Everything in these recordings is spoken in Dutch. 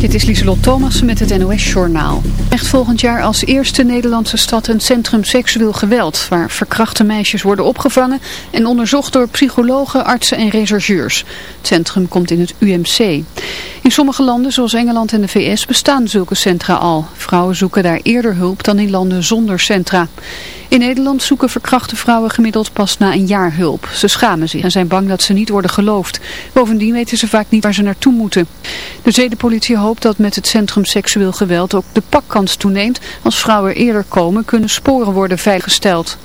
Dit is Lieselot Thomassen met het NOS-journaal. Echt volgend jaar als eerste Nederlandse stad een centrum seksueel geweld... waar verkrachte meisjes worden opgevangen en onderzocht door psychologen, artsen en rechercheurs. Het centrum komt in het UMC. In sommige landen, zoals Engeland en de VS, bestaan zulke centra al. Vrouwen zoeken daar eerder hulp dan in landen zonder centra. In Nederland zoeken verkrachte vrouwen gemiddeld pas na een jaar hulp. Ze schamen zich en zijn bang dat ze niet worden geloofd. Bovendien weten ze vaak niet waar ze naartoe moeten. De zedenpolitie hoopt dat met het Centrum Seksueel Geweld ook de pakkans toeneemt. Als vrouwen eerder komen kunnen sporen worden veiliggesteld.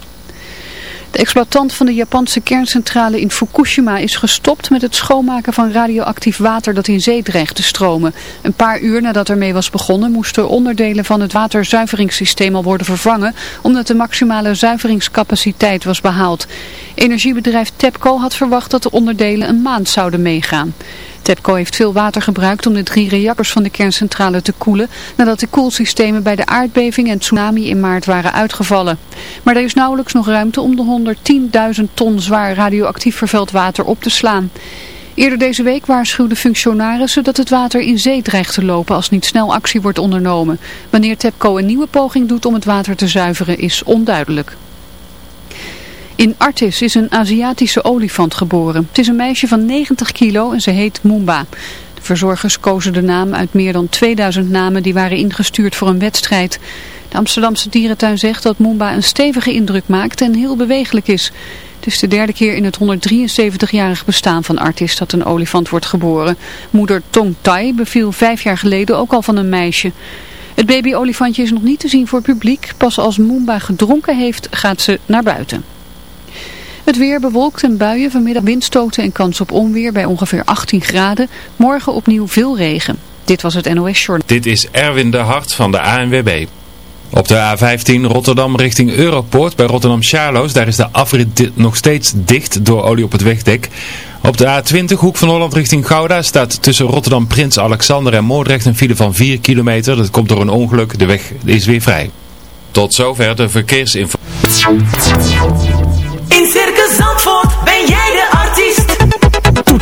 De exploitant van de Japanse kerncentrale in Fukushima is gestopt met het schoonmaken van radioactief water dat in zee dreigt te stromen. Een paar uur nadat ermee was begonnen moesten onderdelen van het waterzuiveringssysteem al worden vervangen omdat de maximale zuiveringscapaciteit was behaald. Energiebedrijf TEPCO had verwacht dat de onderdelen een maand zouden meegaan. TEPCO heeft veel water gebruikt om de drie reactors van de kerncentrale te koelen nadat de koelsystemen bij de aardbeving en tsunami in maart waren uitgevallen. Maar er is nauwelijks nog ruimte om de 110.000 ton zwaar radioactief vervuild water op te slaan. Eerder deze week waarschuwden functionarissen dat het water in zee dreigt te lopen als niet snel actie wordt ondernomen. Wanneer TEPCO een nieuwe poging doet om het water te zuiveren is onduidelijk. In Artis is een Aziatische olifant geboren. Het is een meisje van 90 kilo en ze heet Moomba. De verzorgers kozen de naam uit meer dan 2000 namen die waren ingestuurd voor een wedstrijd. De Amsterdamse dierentuin zegt dat Moomba een stevige indruk maakt en heel bewegelijk is. Het is de derde keer in het 173-jarig bestaan van Artis dat een olifant wordt geboren. Moeder Tong Tai beviel vijf jaar geleden ook al van een meisje. Het babyolifantje is nog niet te zien voor het publiek. Pas als Moomba gedronken heeft gaat ze naar buiten. Het weer bewolkt en buien, vanmiddag windstoten en kans op onweer bij ongeveer 18 graden. Morgen opnieuw veel regen. Dit was het NOS Short. Dit is Erwin de Hart van de ANWB. Op de A15 Rotterdam richting Europoort bij Rotterdam Charloes, daar is de afrit nog steeds dicht door olie op het wegdek. Op de A20 Hoek van Holland richting Gouda staat tussen Rotterdam Prins Alexander en Moordrecht een file van 4 kilometer. Dat komt door een ongeluk, de weg is weer vrij. Tot zover de verkeersinformatie.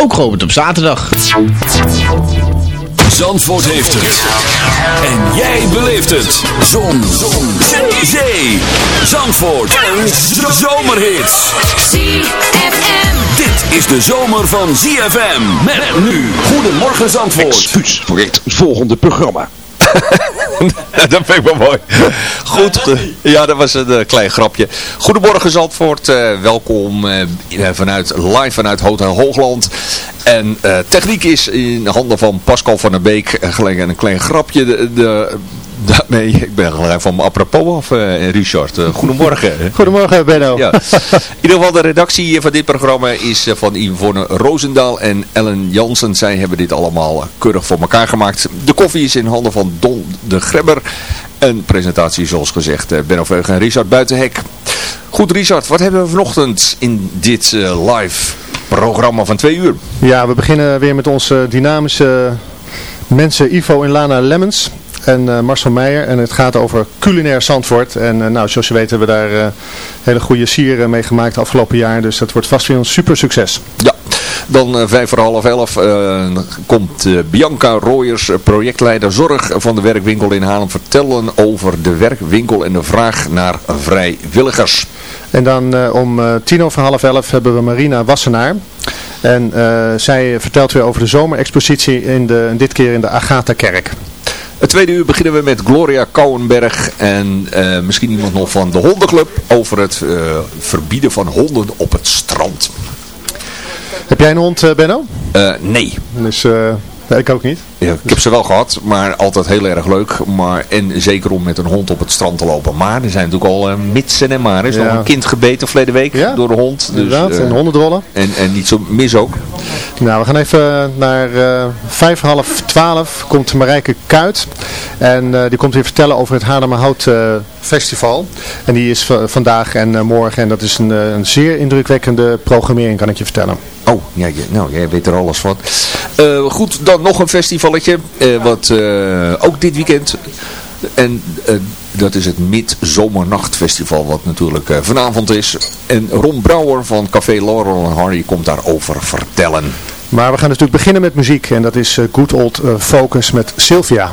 Ook geopend op zaterdag. Zandvoort heeft het. En jij beleeft het. Zon. Zon. Zee. Zandvoort. En zomerhits. ZFM. Dit is de zomer van ZFM. Met nu. Goedemorgen Zandvoort. Excuus voor het volgende programma. dat vind ik wel mooi. Goed, ja, dat was een uh, klein grapje. Goedemorgen Zandvoort, uh, welkom vanuit, live vanuit Hotel Hoogland. En techniek is in handen van Pascal van der Beek. gelijk een klein grapje. De, de, daarmee, ik ben gelijk van me apropos af, Richard. goedemorgen. Goedemorgen, Benno. Ja. In ieder geval de redactie van dit programma is van Yvonne Roosendaal en Ellen Jansen. Zij hebben dit allemaal keurig voor elkaar gemaakt. De koffie is in handen van Don de Grebber. En presentatie zoals gezegd Benno Veugen en Richard Buitenhek. Goed Richard, wat hebben we vanochtend in dit live programma van twee uur? Ja, we beginnen weer met onze dynamische mensen Ivo en Lana Lemmens. En eh, Marcel Meijer. En het gaat over culinair Zandvoort. En eh, nou, zoals je weet hebben we daar eh, hele goede sieren mee gemaakt afgelopen jaar. Dus dat wordt vast weer een super succes. Ja, dan vijf voor half elf komt Bianca Royers, eh, projectleider zorg van de werkwinkel in Haarlem, vertellen over de werkwinkel en de vraag naar vrijwilligers. En dan om tien over half elf hebben we Marina Wassenaar. En zij vertelt weer over de zomerexpositie, in de, dit keer in de Agatha-kerk. Het tweede uur beginnen we met Gloria Kouwenberg en eh, misschien iemand nog van de hondenclub over het eh, verbieden van honden op het strand. Heb jij een hond, eh, Benno? Nee. Dus, nee, ik ook niet. Ja, ik heb ze wel gehad, maar altijd heel erg leuk. Maar, en zeker om met een hond op het strand te lopen. Maar er zijn natuurlijk al uh, mitsen en maar. Er is Ja. nog een kind gebeten verleden week Ja, door de hond. Dus, Inderdaad, eh, en hondendrollen. en, en niet zo mis ook. Nou, we gaan even naar eh vijf, half twaalf komt Marijke Kuit. En die komt weer vertellen over het Haarlemmerhout Festival. En die is vandaag en morgen. En dat is een, een zeer indrukwekkende programmering, kan ik je vertellen. Oh, ja, nou, jij weet er alles van. Eh, goed, dan nog een festivalletje. eh, wat eh, ook dit weekend. En dat is het Midzomernachtfestival. Wat natuurlijk vanavond is. En Ron Brouwer van Café Laurel en Hardy komt daarover vertellen. Maar we gaan natuurlijk beginnen met muziek. En dat is Good Old Focus met Sylvia.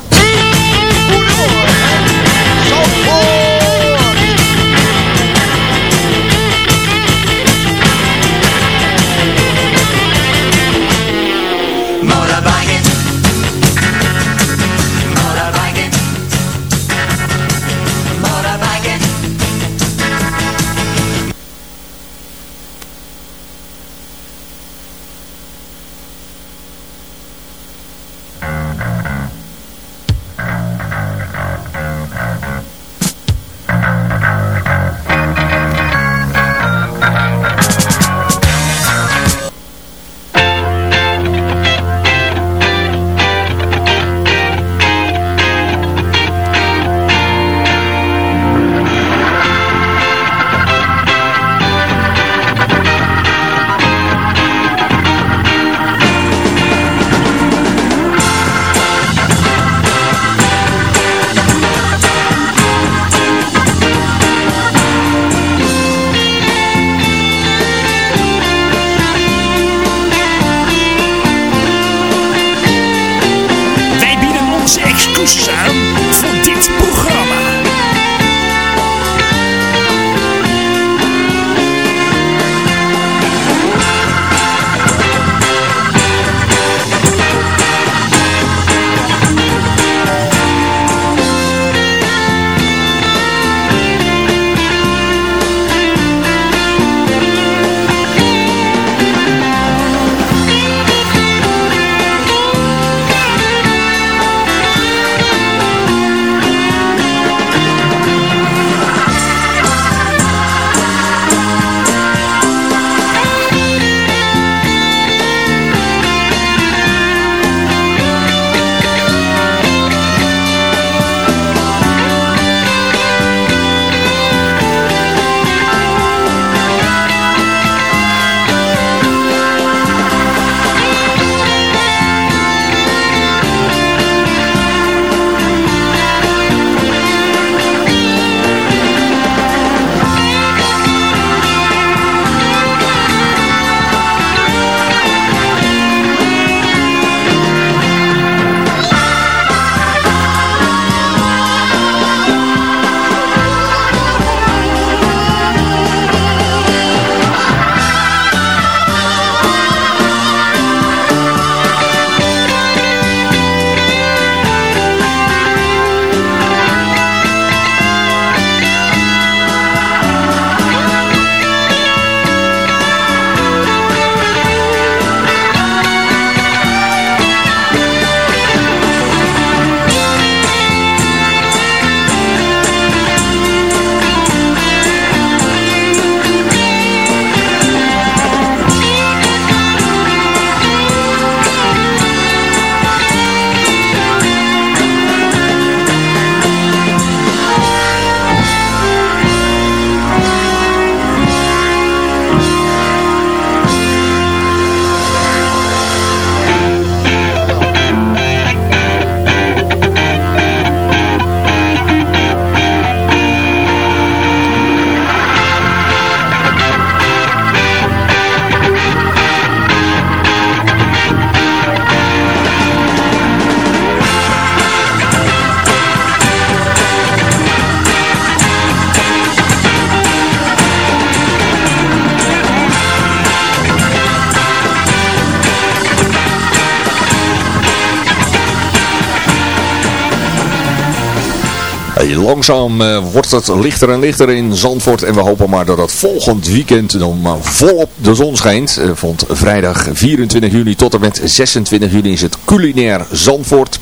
Langzaam eh, wordt het lichter en lichter in Zandvoort. En we hopen maar dat het volgend weekend dan maar volop de zon schijnt. Uh, vond vrijdag 24 juni tot en met 26 juni is het culinair Zandvoort.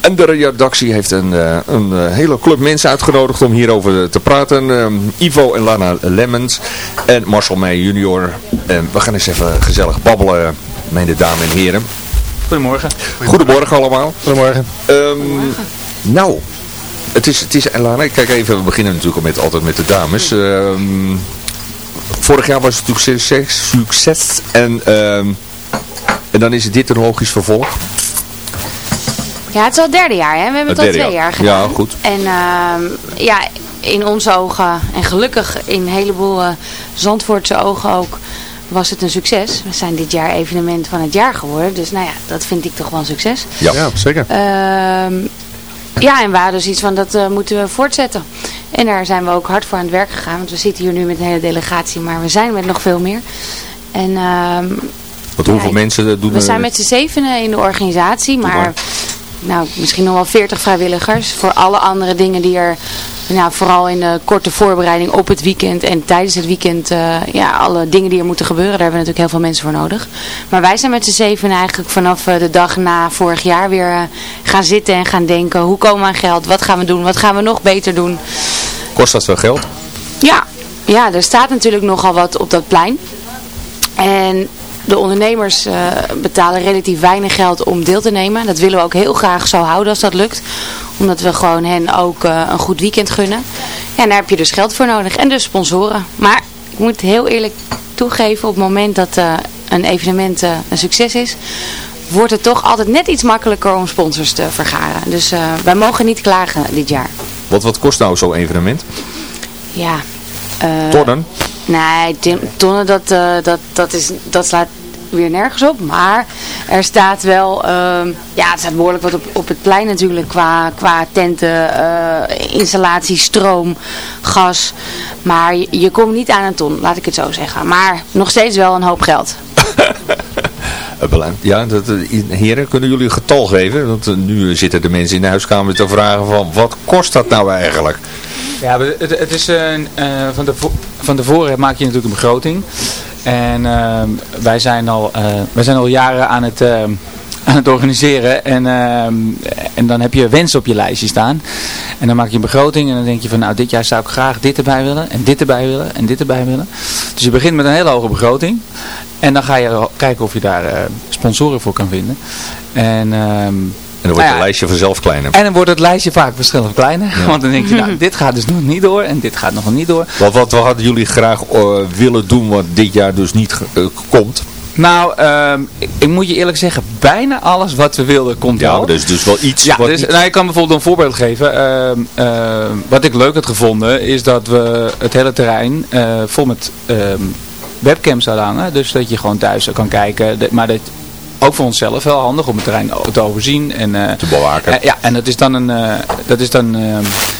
En de redactie heeft een, uh, een hele club mensen uitgenodigd om hierover te praten. Um, Ivo en Lana Lemmens en Marcel Meij junior. En we gaan eens even gezellig babbelen, mijn dames en heren. Goedemorgen. Goedemorgen allemaal. Goedemorgen. Um, nou, het is, het is Lana, kijk even, we beginnen natuurlijk met, altijd met de dames. Um, vorig jaar was het natuurlijk succes, succes en, um, en dan is dit een logisch vervolg. Ja, het is al het derde jaar, hè? We hebben het, al twee jaar gedaan. Ja, goed. En uh, ja, in onze ogen, en gelukkig in een heleboel uh, Zandvoortse ogen ook, was het een succes. We zijn dit jaar evenement van het jaar geworden. Dus nou ja, dat vind ik toch wel een succes. Ja, ja zeker. Uh, ja, en we hadden dus iets van, dat uh, moeten we voortzetten. En daar zijn we ook hard voor aan het werk gegaan. Want we zitten hier nu met een hele delegatie, maar we zijn met nog veel meer. En... Wat hoeveel ja, mensen doen We zijn met z'n zevenen in de organisatie, maar nou, misschien nog wel 40 vrijwilligers. Voor alle andere dingen die er, nou, vooral in de korte voorbereiding op het weekend en tijdens het weekend, uh, ja, alle dingen die er moeten gebeuren, daar hebben we natuurlijk heel veel mensen voor nodig. Maar wij zijn met z'n zeven eigenlijk vanaf uh, de dag na vorig jaar weer uh, gaan zitten en gaan denken, hoe komen we aan geld, wat gaan we doen, wat gaan we nog beter doen. Kost dat veel geld? Ja, ja er staat natuurlijk nogal wat op dat plein. En de ondernemers uh, betalen relatief weinig geld om deel te nemen. Dat willen we ook heel graag zo houden als dat lukt. Omdat we gewoon hen ook uh, een goed weekend gunnen. Ja, en daar heb je dus geld voor nodig. En dus sponsoren. Maar ik moet heel eerlijk toegeven, op het moment dat uh, een evenement een succes is, wordt het toch altijd net iets makkelijker om sponsors te vergaren. Dus wij mogen niet klagen dit jaar. Wat, wat kost nou zo'n evenement? Ja. Tonnen? Nee, tonnen dat, dat, dat, is, dat slaat weer nergens op. Maar er staat wel, uh, ja, het staat behoorlijk wat op, op het plein natuurlijk qua, qua tenten, uh, installatie, stroom, gas. Maar je, komt niet aan een ton, laat ik het zo zeggen. Maar nog steeds wel een hoop geld. Ja, dat, heren, kunnen jullie een getal geven? Want nu zitten de mensen in de huiskamer te vragen van, wat kost dat nou eigenlijk? Ja, het, het is uh, van, de, van tevoren maak je natuurlijk een begroting. En uh, wij, zijn al, wij zijn al jaren aan het, aan het organiseren. En, en dan heb je wensen op je lijstje staan. En dan maak je een begroting. En dan denk je van nou dit jaar zou ik graag dit erbij willen. En dit erbij willen. En dit erbij willen. Dus je begint met een hele hoge begroting. En dan ga je kijken of je daar sponsoren voor kan vinden. En... En dan wordt nou ja, het lijstje vanzelf kleiner. En dan wordt het lijstje vaak verschillend kleiner. Ja. Want dan denk je, nou, dit gaat dus nog niet door en dit gaat nog niet door. Wat, wat, wat hadden jullie graag uh, willen doen wat dit jaar dus niet uh, komt? Nou, uh, ik, ik, moet je eerlijk zeggen, bijna alles wat we wilden komt ja, wel. Dus, dus wel iets ja, wat dus, nou, ik kan bijvoorbeeld een voorbeeld geven. wat ik leuk had gevonden is dat we het hele terrein vol met ehm, webcams hadden hangen. Dus dat je gewoon thuis kan kijken. Maar dat ook voor onszelf wel handig om het terrein te overzien. En, uh, te bewaken. Uh, ja, en dat is dan een, uh, dat is dan,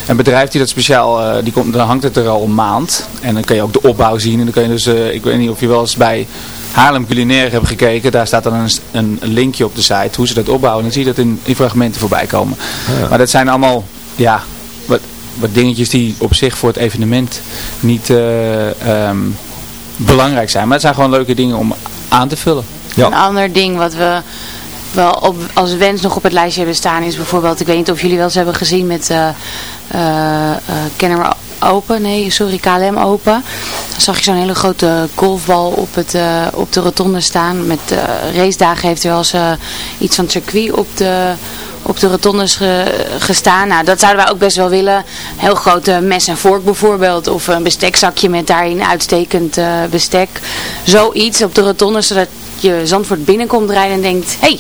een bedrijf die dat speciaal, die komt, dan hangt het er al een maand. En dan kan je ook de opbouw zien. En dan kan je dus, ik weet niet of je wel eens bij Haarlem Culinair hebt gekeken. Daar staat dan een, een linkje op de site hoe ze dat opbouwen. En dan zie je dat in, in fragmenten voorbij komen. Ja. Maar dat zijn allemaal, ja, wat, wat dingetjes die op zich voor het evenement niet um, belangrijk zijn. Maar het zijn gewoon leuke dingen om aan te vullen. Een ander ding wat we wel op, als wens nog op het lijstje hebben staan is bijvoorbeeld, ik weet niet of jullie wel eens hebben gezien met uh, Open, nee sorry KLM Open. Dan zag je zo'n hele grote golfbal op, het, op de rotonde staan. Met racedagen heeft er wel eens iets van circuit op de, op de rotondes ge, gestaan. Nou, dat zouden wij ook best wel willen. Heel grote mes en vork bijvoorbeeld. Of een bestekzakje met daarin uitstekend bestek. Zoiets op de rotonde, zodat je Zandvoort binnenkomt rijden en denkt, hé, hey,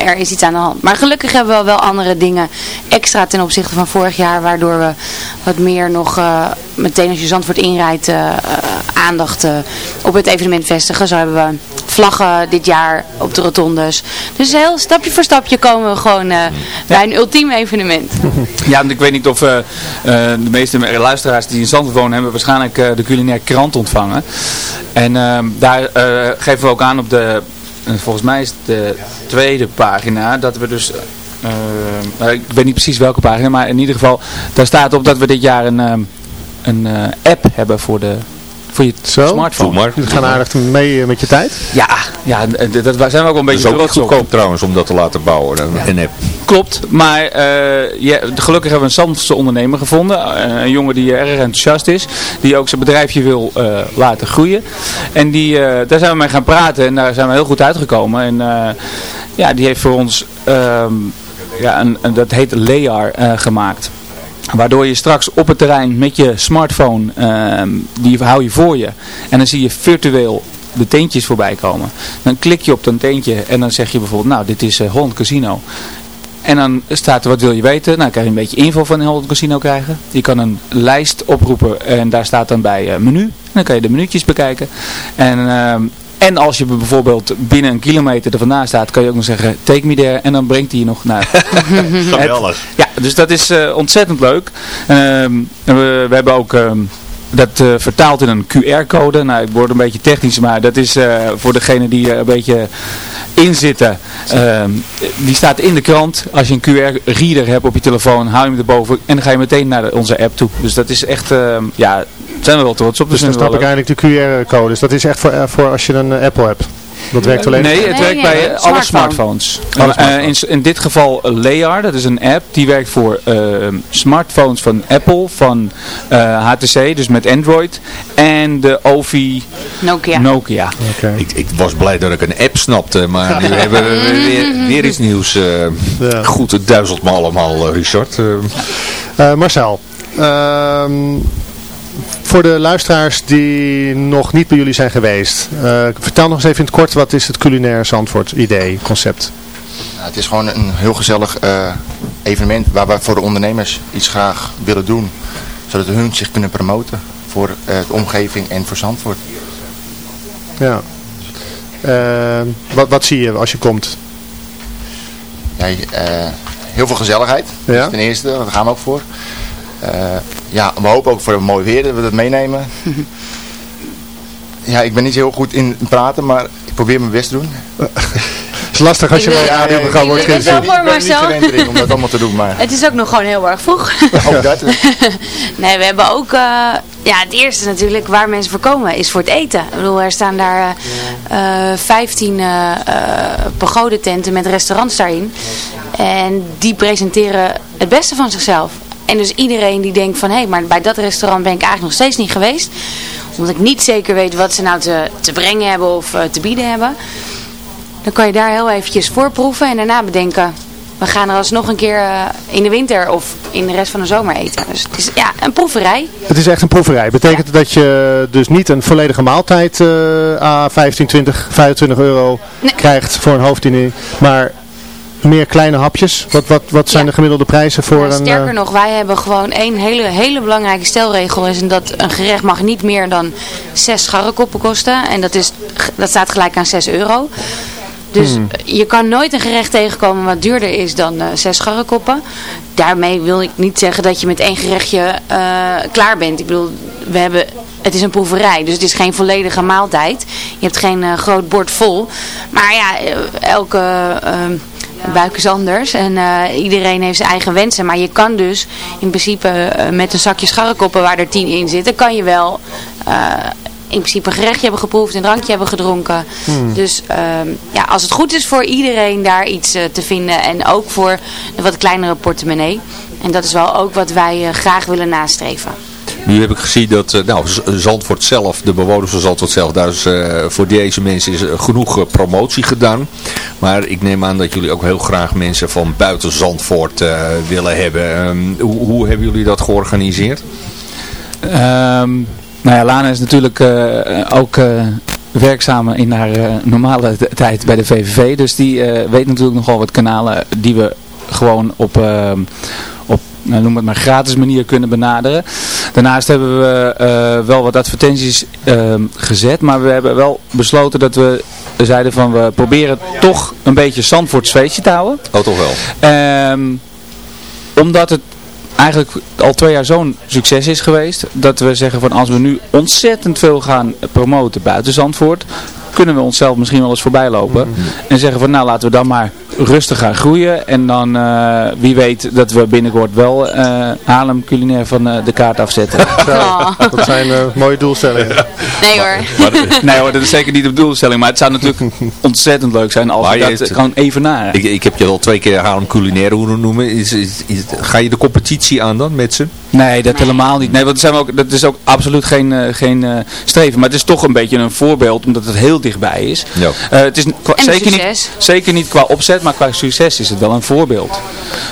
uh, er is iets aan de hand. Maar gelukkig hebben we wel andere dingen extra ten opzichte van vorig jaar, waardoor we wat meer nog uh, meteen als je Zandvoort inrijdt aandacht op het evenement vestigen. Zo hebben we vlaggen dit jaar op de rotondes. Dus heel stapje voor stapje komen we gewoon bij een ultiem evenement. Ja, want ik weet niet of de meeste luisteraars die in Zandvoort wonen hebben waarschijnlijk de culinair krant ontvangen. En ehm, daar geven we ook aan op de, volgens mij is het de tweede pagina, dat we dus eh, ik weet niet precies welke pagina, maar in ieder geval, daar staat op dat we dit jaar een, ehm, een eh, app hebben voor de voor je Zo? smartphone. Gaan aardig mee eh, met je tijd. Ja, ja, dat zijn we ook wel een Het beetje is ook niet trots op. goedkoop trouwens om dat te laten bouwen, een, app. Klopt, maar eh, ja, gelukkig hebben we een Zandvoortse ondernemer gevonden. Eh, een jongen die erg enthousiast is. Die ook zijn bedrijfje wil eh, laten groeien. En die, eh, daar zijn we mee gaan praten en daar zijn we heel goed uitgekomen. En eh, ja, die heeft voor ons, ehm, ja, een, een- dat heet Lear eh, gemaakt. Waardoor je straks op het terrein met je smartphone, ehm, die hou je voor je. En dan zie je virtueel de teentjes voorbij komen. Dan klik je op dat teentje en dan zeg je bijvoorbeeld, nou dit is eh, Holland Casino. En dan staat er, wat wil je weten? Nou, kan je een beetje info van Holland Casino krijgen. Je kan een lijst oproepen en daar staat dan bij eh, menu. Dan kan je de minuutjes bekijken. En, ehm, en als je bijvoorbeeld binnen een kilometer er vandaan staat, kan je ook nog zeggen, take me there. En dan brengt hij je nog naar Geweldig. ja, dus dat is eh, ontzettend leuk. Ehm, we, we hebben ook ehm, dat eh, vertaald in een QR-code. Nou, ik word een beetje technisch, maar dat is eh, voor degene die er een beetje in zitten. Ehm, die staat in de krant. Als je een QR-reader hebt op je telefoon, haal je hem erboven en dan ga je meteen naar de- onze app toe. Dus dat is echt, ehm, ja, zijn we wel trots op. Dus dan vinden we snap ik eigenlijk de QR-codes. Dat is echt voor, eh, voor als je een eh, Apple hebt. Dat werkt alleen Nee, het werkt nee, bij nee, alle smartphone. smartphones. Alle Eh, smartphones. in, in dit geval eh, Lear, dat is een app die werkt voor eh, smartphones van Apple, van eh, HTC, dus met Android, en de Ovi Nokia. Nokia. Oké. Ik, ik was blij dat ik een app snapte, maar nu hebben we weer, weer iets nieuws. eh, Ja. Goed, het duizelt me allemaal, eh, Richard. Eh, Eh, Marcel, ehm, voor de luisteraars die nog niet bij jullie zijn geweest, eh, vertel nog eens even in het kort wat is het culinair Zandvoort idee, concept. Nou, het is gewoon een heel gezellig eh, evenement waar we voor de ondernemers iets graag willen doen. Zodat hun zich kunnen promoten voor eh, de omgeving en voor Zandvoort. Ja. Wat, wat zie je als je komt? Ja, heel veel gezelligheid. Ja. Is ten eerste, daar gaan we ook voor. Eh, ja, we hopen ook voor het mooi weer dat we dat meenemen. ja, ik ben niet heel goed in praten, maar ik probeer mijn best te doen. Het is lastig als je bij een radioprogramma wordt ik ben niet erin om dat allemaal te doen, maar Het is ook nog gewoon heel erg vroeg. ook dat. Nee, we hebben ook, eh, ja, het eerste natuurlijk waar mensen voor komen is voor het eten. Ik bedoel, er staan daar eh eh 15 eh eh, pagodententen met restaurants daarin. En die presenteren het beste van zichzelf. En dus iedereen die denkt van, hé, hey, maar bij dat restaurant ben ik eigenlijk nog steeds niet geweest. Omdat ik niet zeker weet wat ze nou te, te brengen hebben of eh, te bieden hebben. Dan kan je daar heel eventjes voorproeven en daarna bedenken... We gaan er alsnog een keer eh, in de winter of in de rest van de zomer eten. Dus het is ja, een proeverij. Het is echt een proeverij. Betekent dat je dus niet een volledige maaltijd eh à 15, 20, 25 euro Nee. krijgt voor een hoofddiner, maar meer kleine hapjes? Wat, wat, wat zijn Ja. de gemiddelde prijzen voor Nou, een... sterker eh, nog, wij hebben gewoon één hele, hele belangrijke stelregel. Is dat een gerecht mag niet meer dan 6 scharrekoppen kosten. En dat, is, dat staat gelijk aan 6 euro. Dus Hmm. je kan nooit een gerecht tegenkomen wat duurder is dan eh 6 scharrekoppen. Daarmee wil ik niet zeggen dat je met één gerechtje eh, klaar bent. Ik bedoel, we hebben, het is een proeverij, dus het is geen volledige maaltijd. Je hebt geen groot bord vol. Maar ja, elke... buik is anders en eh, iedereen heeft zijn eigen wensen. Maar je kan dus in principe eh, met een zakje scharrekoppen waar er tien in zitten, kan je wel eh, in principe een gerechtje hebben geproefd, een drankje hebben gedronken. Dus ehm, ja, als het goed is voor iedereen daar iets te vinden en ook voor de wat kleinere portemonnee. En dat is wel ook wat wij graag willen nastreven. Nu heb ik gezien dat eh, nou, Zandvoort zelf, de bewoners van Zandvoort zelf, daar is eh, voor deze mensen is genoeg eh, promotie gedaan. Maar ik neem aan dat jullie ook heel graag mensen van buiten Zandvoort willen hebben. Ehm, hoe, hoe hebben jullie dat georganiseerd? Ehm, nou ja, Lana is natuurlijk ook werkzaam in haar normale tijd bij de VVV. Dus die weet natuurlijk nogal wat kanalen die we gewoon op, ehm, op noem het maar, gratis manier kunnen benaderen. Daarnaast hebben we eh, wel wat advertenties ehm, gezet. Maar we hebben wel besloten dat we zeiden van we proberen toch een beetje Zandvoorts feestje te houden. Oh, toch wel? Ehm, omdat het eigenlijk al twee jaar zo'n succes is geweest. Dat we zeggen van als we nu ontzettend veel gaan promoten buiten Zandvoort. Kunnen we onszelf misschien wel eens voorbij lopen. En zeggen van nou laten we dan maar rustig gaan groeien. En dan eh, wie weet dat we binnenkort wel eh Haarlem culinair van eh, de kaart afzetten. Zo, dat zijn eh, mooie doelstellingen. Nee hoor. nee hoor, dat is zeker niet de bedoelstelling. Maar het zou natuurlijk ontzettend leuk zijn als Maar je- dat gewoon evenaren. Ik, ik heb je al twee keer Haarlem culinair horen noemen. Is, is, is- ga je de competitie aan dan met ze? Nee, dat helemaal niet. Nee, want dat, zijn we ook, dat is ook absoluut geen, eh, geen eh, streven. Maar het is toch een beetje een voorbeeld, omdat het heel dichtbij is. Ja. Eh, het is qua- En zeker, niet, zeker niet qua opzet, maar qua succes is het wel een voorbeeld.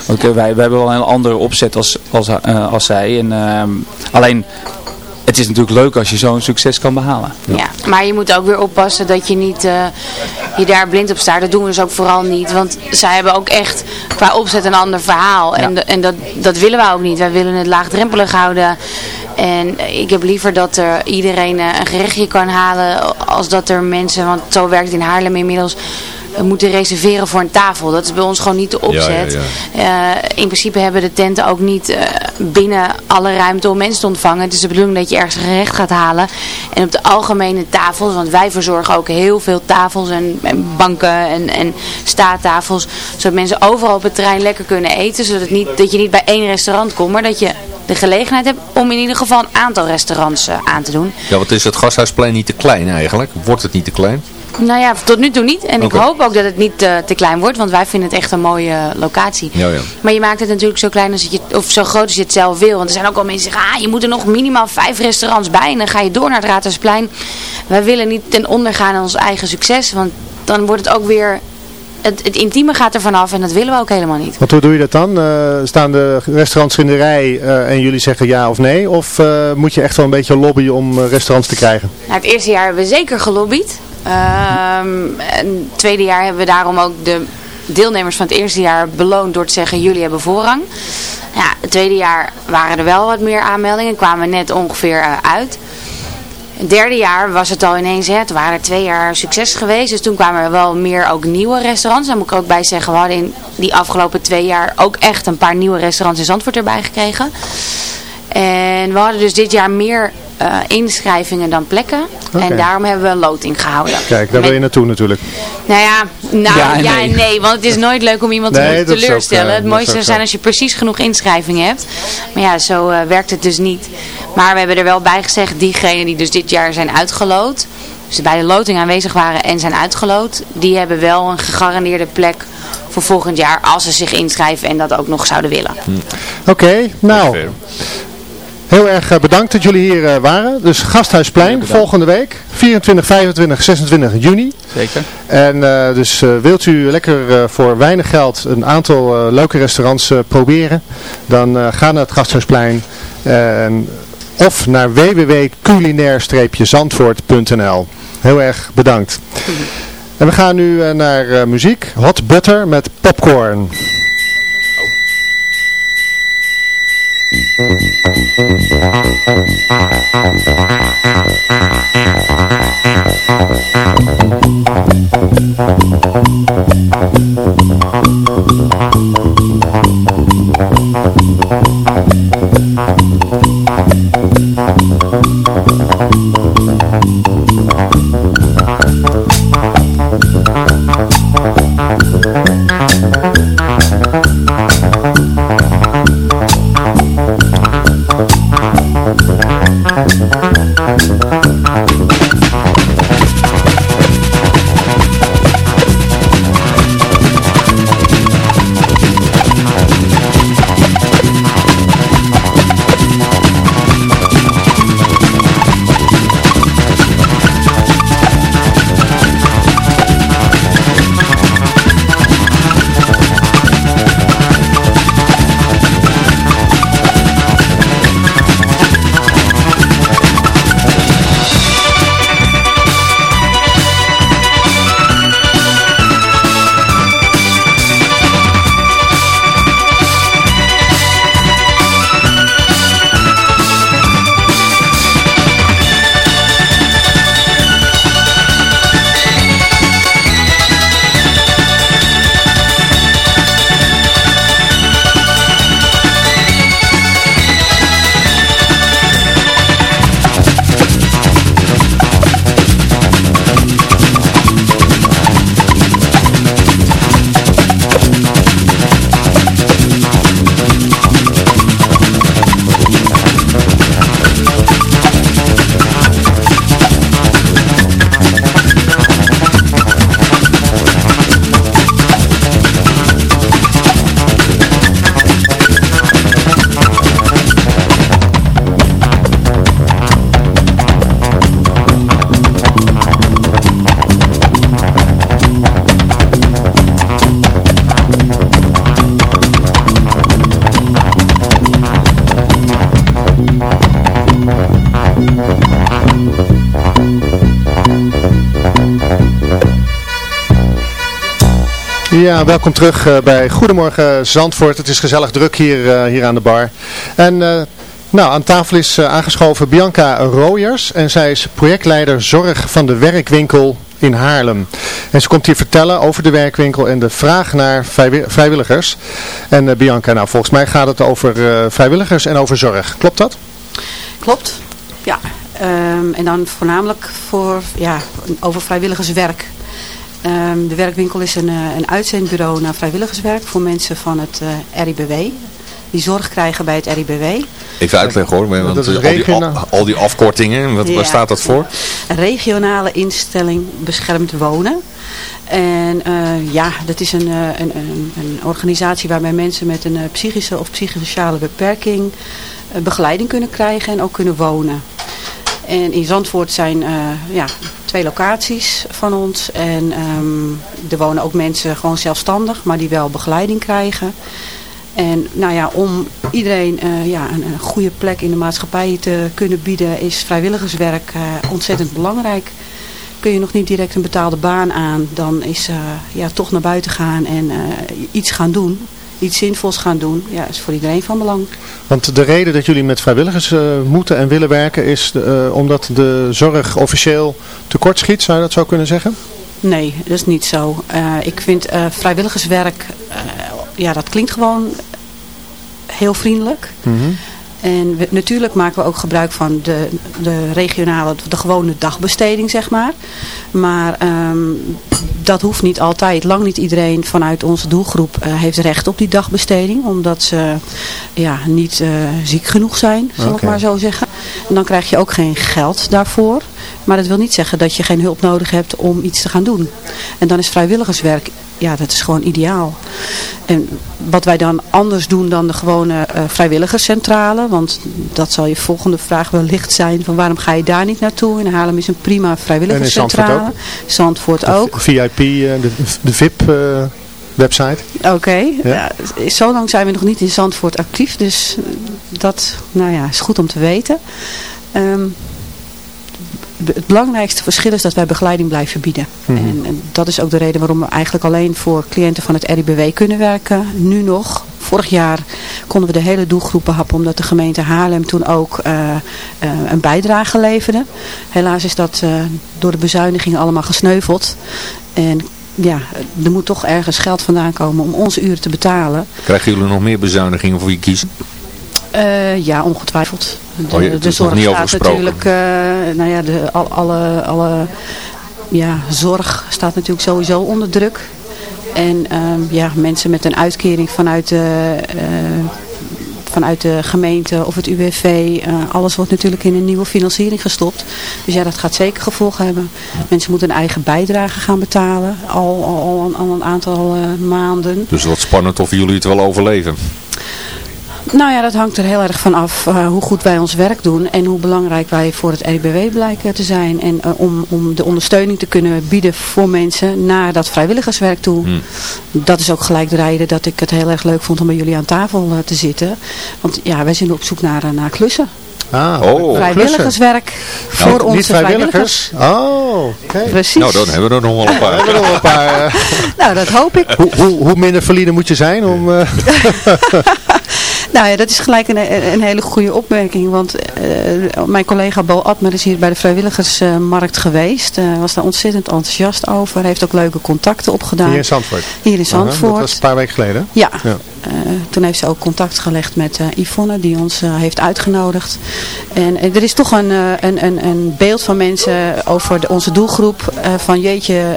Want wij, wij hebben wel een andere opzet als, als, eh, als zij. En, ehm, alleen, het is natuurlijk leuk als je zo'n succes kan behalen. Ja, maar je moet ook weer oppassen dat je niet eh, je daar blind op staat. Dat doen we dus ook vooral niet. Want zij hebben ook echt qua opzet een ander verhaal. En, de- en dat, dat willen we ook niet. Wij willen het laagdrempelig houden. En ik heb liever dat er iedereen eh, een gerechtje kan halen. Als dat er mensen, want zo werkt het in Haarlem inmiddels... moeten reserveren voor een tafel. Dat is bij ons gewoon niet de opzet. Ja, Eh, in principe hebben de tenten ook niet eh, binnen alle ruimte om mensen te ontvangen. Het is de bedoeling dat je ergens een gerecht gaat halen. En op de algemene tafels, want wij verzorgen ook heel veel tafels en, en banken en, en staattafels. Zodat mensen overal op het terrein lekker kunnen eten. Zodat het niet, dat je niet bij één restaurant komt, maar dat je de gelegenheid hebt om in ieder geval een aantal restaurants eh, aan te doen. Ja, wat is het gasthuisplein niet te klein eigenlijk? Wordt het niet te klein? Nou ja, tot nu toe niet. En ik hoop ook dat het niet eh, te klein wordt, want wij vinden het echt een mooie locatie. Ja, ja. Maar je maakt het natuurlijk zo klein als je, of zo groot als je het zelf wil. Want er zijn ook al mensen die zeggen, ah, je moet er nog minimaal vijf restaurants bij. En dan ga je door naar het Raadhuisplein. Wij willen niet ten onder gaan aan ons eigen succes. Want dan wordt het ook weer, het, het intieme gaat er vanaf en dat willen we ook helemaal niet. Want hoe doe je dat dan? Eh, staan de restaurants in de rij eh, en jullie zeggen ja of nee? Of eh, moet je echt wel een beetje lobbyen om eh, restaurants te krijgen? Nou, het eerste jaar hebben we zeker gelobbyd. Ehm, en het tweede jaar hebben we daarom ook de deelnemers van het eerste jaar beloond door te zeggen jullie hebben voorrang. Ja, het tweede jaar waren er wel wat meer aanmeldingen, kwamen net ongeveer eh, uit. Het derde jaar was het al ineens, hè, waren er twee jaar succes geweest. Dus toen kwamen er wel meer ook nieuwe restaurants. Daar moet ik ook bij zeggen, we hadden in die afgelopen twee jaar ook echt een paar nieuwe restaurants in Zandvoort erbij gekregen. En we hadden dus dit jaar meer eh, inschrijvingen dan plekken. En daarom hebben we een loting gehouden. Kijk, daar wil je naartoe natuurlijk. Nou ja, nou, Ja ja, en en nee. Want het is nooit leuk om iemand Nee, te ook, teleurstellen. eh, het dat mooiste zou zijn zo. als je precies genoeg inschrijvingen hebt. Maar ja, zo eh, werkt het dus niet. Maar we hebben er wel bij gezegd, diegenen die dus dit jaar zijn uitgeloot. Dus bij de loting aanwezig waren en zijn uitgeloot. Die hebben wel een gegarandeerde plek voor volgend jaar. Als ze zich inschrijven en dat ook nog zouden willen. Oké, nou, heel erg eh, bedankt dat jullie hier eh, waren. Dus Gasthuisplein volgende week, 24, 25, 26 juni. Zeker. En eh, dus wilt u lekker voor weinig geld een aantal leuke restaurants proberen, dan ga naar het Gasthuisplein of naar www.culinair-zandvoort.nl. Heel erg bedankt. En we gaan nu naar muziek. Hot Butter met Popcorn. Thank Ja, welkom terug eh, bij Goedemorgen Zandvoort. Het is gezellig druk hier, eh, hier aan de bar. En eh, nou, aan tafel is aangeschoven Bianca Rooyers. En zij is projectleider zorg van de werkwinkel in Haarlem. En ze komt hier vertellen over de werkwinkel en de vraag naar vrijwilligers. En Bianca, nou volgens mij gaat het over vrijwilligers en over zorg. Klopt dat? Klopt, ja. Ehm, en dan voornamelijk voor, ja, over vrijwilligerswerk. Um, de werkwinkel is een, uh, een uitzendbureau naar vrijwilligerswerk voor mensen van het uh, RIBW. Die zorg krijgen bij het RIBW. Even uitleggen hoor, want al die, al, al, die afkortingen, wat, ja. waar staat dat voor? Een regionale instelling beschermd wonen. En uh, ja, dat is een, een, een, een, organisatie waarbij mensen met een psychische of psychosociale beperking begeleiding kunnen krijgen en ook kunnen wonen. En in Zandvoort zijn uh, ja, twee locaties van ons. En um, er wonen ook mensen gewoon zelfstandig, maar die wel begeleiding krijgen. En nou ja, om iedereen uh, ja, een, goede plek in de maatschappij te kunnen bieden is vrijwilligerswerk uh, ontzettend belangrijk. Kun je nog niet direct een betaalde baan aan, dan is ja, toch naar buiten gaan en iets gaan doen iets zinvols gaan doen, ja, is voor iedereen van belang. Want de reden dat jullie met vrijwilligers uh, moeten en willen werken is uh, omdat de zorg officieel tekortschiet, zou je dat zo kunnen zeggen? Nee, dat is niet zo. Uh, ik vind vrijwilligerswerk, ja dat klinkt gewoon heel vriendelijk. Mm -hmm. En we, natuurlijk maken we ook gebruik van de, de regionale, de gewone dagbesteding, zeg maar. Maar um, dat hoeft niet altijd. Lang niet iedereen vanuit onze doelgroep uh, heeft recht op die dagbesteding. Omdat ze ja, niet uh, ziek genoeg zijn, zal okay. ik maar zo zeggen. En dan krijg je ook geen geld daarvoor. Maar dat wil niet zeggen dat je geen hulp nodig hebt om iets te gaan doen. En dan is vrijwilligerswerk ja, dat is gewoon ideaal. En wat wij dan anders doen dan de gewone uh, vrijwilligerscentrale, want dat zal je volgende vraag wellicht zijn, van waarom ga je daar niet naartoe? In Haarlem is een prima vrijwilligerscentrale. En in Zandvoort ook. Zandvoort ook. VIP, uh, de, de VIP... Uh website. Oké, okay. ja. ja, zo lang zijn we nog niet in Zandvoort actief, dus dat nou ja, is goed om te weten. Um, het belangrijkste verschil is dat wij begeleiding blijven bieden. Mm -hmm. en, en, dat is ook de reden waarom we eigenlijk alleen voor cliënten van het RIBW kunnen werken. Nu nog. Vorig jaar konden we de hele doelgroep behappen omdat de gemeente Haarlem toen ook uh, uh, een bijdrage leverde. Helaas is dat uh, door de bezuinigingen allemaal gesneuveld. En ja, er moet toch ergens geld vandaan komen om onze uren te betalen. Krijgen jullie nog meer bezuinigingen voor je kiezen? Uh, ja, ongetwijfeld. De, oh, je, de zorg niet staat natuurlijk, uh, nou ja, de, al, alle, alle ja, zorg staat natuurlijk sowieso onder druk. En uh, ja, mensen met een uitkering vanuit de, uh, vanuit de gemeente of het UWV, alles wordt natuurlijk in een nieuwe financiering gestopt. Dus ja, dat gaat zeker gevolgen hebben. Mensen moeten een eigen bijdrage gaan betalen, al, al, al, een, al een aantal maanden. Dus wat spannend of jullie het wel overleven. Nou ja, dat hangt er heel erg van af uh, hoe goed wij ons werk doen en hoe belangrijk wij voor het RIBW blijken te zijn. En uh, om, om de ondersteuning te kunnen bieden voor mensen naar dat vrijwilligerswerk toe. Hmm. Dat is ook gelijk de reden dat ik het heel erg leuk vond om bij jullie aan tafel uh, te zitten. Want ja, wij zijn op zoek naar, naar klussen. Ah, oh. Vrijwilligerswerk voor nou, onze niet vrijwilligers. Oh, okay. Precies. Nou, dan hebben we er nog wel een paar. hebben we nog een paar. nou, dat hoop ik. Hoe, hoe, hoe minder verliezen moet je zijn om... Nou ja, dat is gelijk een, een hele goede opmerking. Want uh, mijn collega Bo Admer is hier bij de vrijwilligersmarkt geweest. Uh, was daar ontzettend enthousiast over. Heeft ook leuke contacten opgedaan. Hier in Zandvoort? Hier in Zandvoort. Dat was een paar weken geleden? Ja. ja. Toen heeft ze ook contact gelegd met Yvonne die ons heeft uitgenodigd. En er is toch een, een, een, een beeld van mensen over de, onze doelgroep. van jeetje,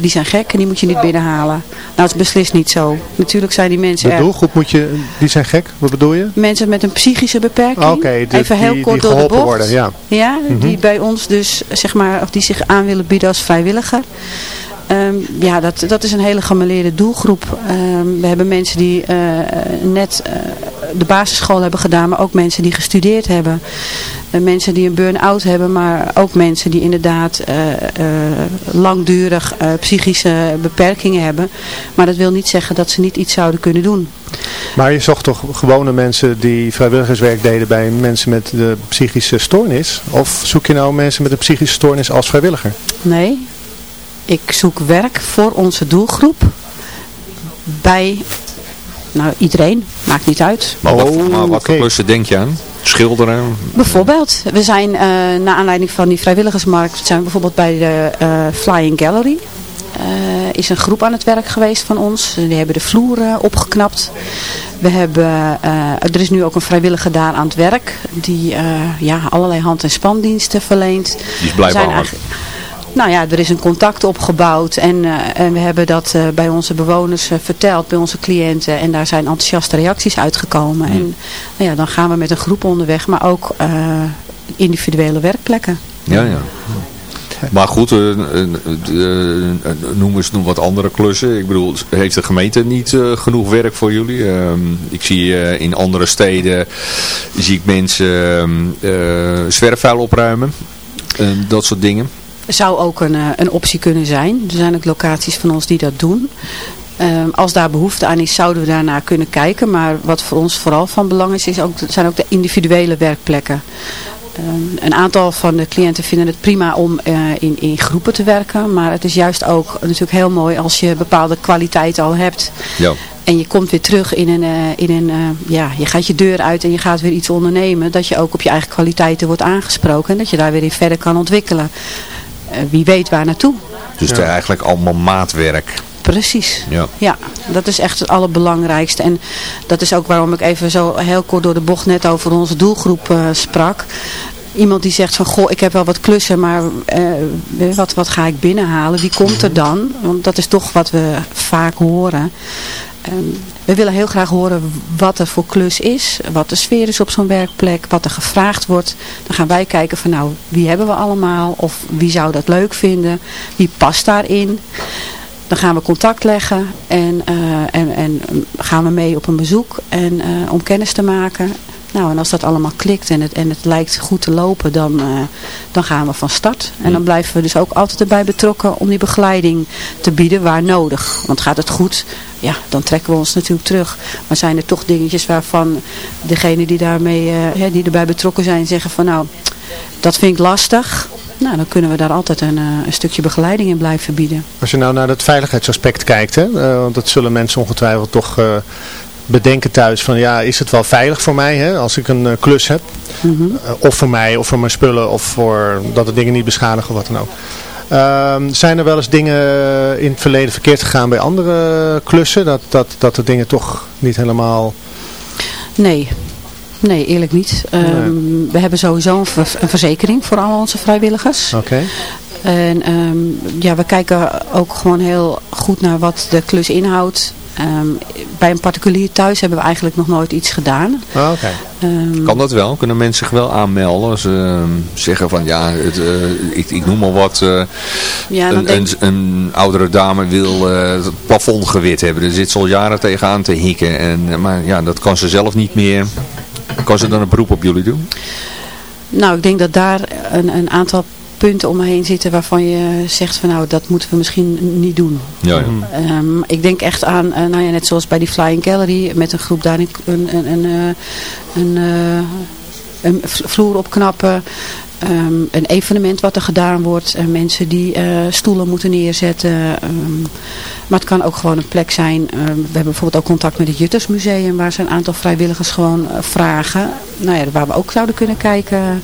die zijn gek en die moet je niet binnenhalen. Nou, het is beslist niet zo. Natuurlijk zijn die mensen De doelgroep moet je, die zijn gek? Wat bedoel je? Mensen met een psychische beperking. Okay, de, Even heel die, kort die door de bocht. Worden, ja, ja mm -hmm. die bij ons dus, zeg maar, of die zich aan willen bieden als vrijwilliger. Um, ja, dat, dat is een hele gemeleerde doelgroep. Um, we hebben mensen die uh, net uh, de basisschool hebben gedaan, maar ook mensen die gestudeerd hebben. Uh, mensen die een burn-out hebben, maar ook mensen die inderdaad langdurig psychische beperkingen hebben. Maar dat wil niet zeggen dat ze niet iets zouden kunnen doen. Maar je zocht toch gewone mensen die vrijwilligerswerk deden bij mensen met de psychische stoornis? Of zoek je nou mensen met een psychische stoornis als vrijwilliger? Nee, ik zoek werk voor onze doelgroep bij nou, iedereen, maakt niet uit. Maar wat, maar wat voor klussen denk je aan? Schilderen? Bijvoorbeeld, we zijn uh, naar aanleiding van die vrijwilligersmarkt, zijn we bijvoorbeeld bij de uh, Flying Gallery. Uh, is een groep aan het werk geweest van ons. Die hebben de vloer opgeknapt. We hebben, er is nu ook een vrijwilliger daar aan het werk. Die ja, allerlei hand- en spandiensten verleent. Die is blijkbaar nou ja, er is een contact opgebouwd en, uh, en we hebben dat uh, bij onze bewoners uh, verteld, bij onze cliënten. En daar zijn enthousiaste reacties uitgekomen. En nou ja, dan gaan we met een groep onderweg, maar ook individuele werkplekken. Ja, ja. Maar goed, noem eens wat andere klussen. Ik bedoel, heeft de gemeente niet genoeg werk voor jullie? Ehm, ik zie in andere steden, zie ik mensen zwerfvuil opruimen. dat soort dingen zou ook een, een optie kunnen zijn. Er zijn ook locaties van ons die dat doen. Um, als daar behoefte aan is, zouden we daarnaar kunnen kijken. Maar wat voor ons vooral van belang is, is ook, zijn ook de individuele werkplekken. Um, een aantal van de cliënten vinden het prima om uh, in, in groepen te werken. Maar het is juist ook natuurlijk heel mooi als je bepaalde kwaliteit al hebt. Ja. En je komt weer terug in een, uh, in een uh, ja, je gaat je deur uit en je gaat weer iets ondernemen. Dat je ook op je eigen kwaliteiten wordt aangesproken. En dat je daar weer in verder kan ontwikkelen. Uh, wie weet waar naartoe. Dus het is eigenlijk allemaal maatwerk. Precies. Ja. ja, dat is echt het allerbelangrijkste. En dat is ook waarom ik even zo heel kort door de bocht net over onze doelgroep uh, sprak. Iemand die zegt van, goh, ik heb wel wat klussen, maar uh, wat, wat ga ik binnenhalen? Wie komt er dan? Want dat is toch wat we vaak horen. Um, we willen heel graag horen wat er voor klus is, wat de sfeer is op zo'n werkplek, wat er gevraagd wordt. Dan gaan wij kijken van nou, wie hebben we allemaal of wie zou dat leuk vinden, wie past daarin. Dan gaan we contact leggen en, uh, en, en gaan we mee op een bezoek en, uh, om kennis te maken. Nou, en als dat allemaal klikt en het, en het lijkt goed te lopen, dan, uh, dan gaan we van start. En dan blijven we dus ook altijd erbij betrokken om die begeleiding te bieden waar nodig. Want gaat het goed, ja, dan trekken we ons natuurlijk terug. Maar zijn er toch dingetjes waarvan degenen die, daarmee, uh, die erbij betrokken zijn zeggen van nou, dat vind ik lastig. Nou, dan kunnen we daar altijd een, uh, een, stukje begeleiding in blijven bieden. Als je nou naar het veiligheidsaspect kijkt, hè, uh, want dat zullen mensen ongetwijfeld toch uh, bedenken thuis van ja, is het wel veilig voor mij hè, als ik een uh, klus heb? Mhm. Mm -hmm. of voor mij, of voor mijn spullen, of voor dat de dingen niet beschadigen of wat dan ook. Uh, zijn er wel eens dingen in het verleden verkeerd gegaan bij andere klussen? Dat, dat, dat de dingen toch niet helemaal... Nee, Nee, eerlijk niet. Um, nee. We hebben sowieso een, ver een, verzekering voor al onze vrijwilligers. Oké. Okay. En um, ja, we kijken ook gewoon heel goed naar wat de klus inhoudt. Um, bij een particulier thuis hebben we eigenlijk nog nooit iets gedaan. Oh, okay. um, kan dat wel? Kunnen mensen zich wel aanmelden als ze um, zeggen van ja, het, uh, ik, ik, noem maar wat, uh, ja, een, denk... een, een, oudere dame wil uh, het plafond gewit hebben. Daar zit ze al jaren tegenaan te hikken. En, maar ja, dat kan ze zelf niet meer. Kan ze dan een beroep op jullie doen? Nou, ik denk dat daar een, een aantal punten om me heen zitten waarvan je zegt van nou dat moeten we misschien niet doen. Ja, ja. Um, ik denk echt aan, uh, nou ja, net zoals bij die Flying Gallery met een groep daar een, een, een, een, een, uh, een vloer opknappen. Um, een evenement wat er gedaan wordt. Uh, mensen die uh, stoelen moeten neerzetten. Um, maar het kan ook gewoon een plek zijn. Um, we hebben bijvoorbeeld ook contact met het Juttersmuseum. Waar ze een aantal vrijwilligers gewoon uh, vragen. Nou ja, waar we ook zouden kunnen kijken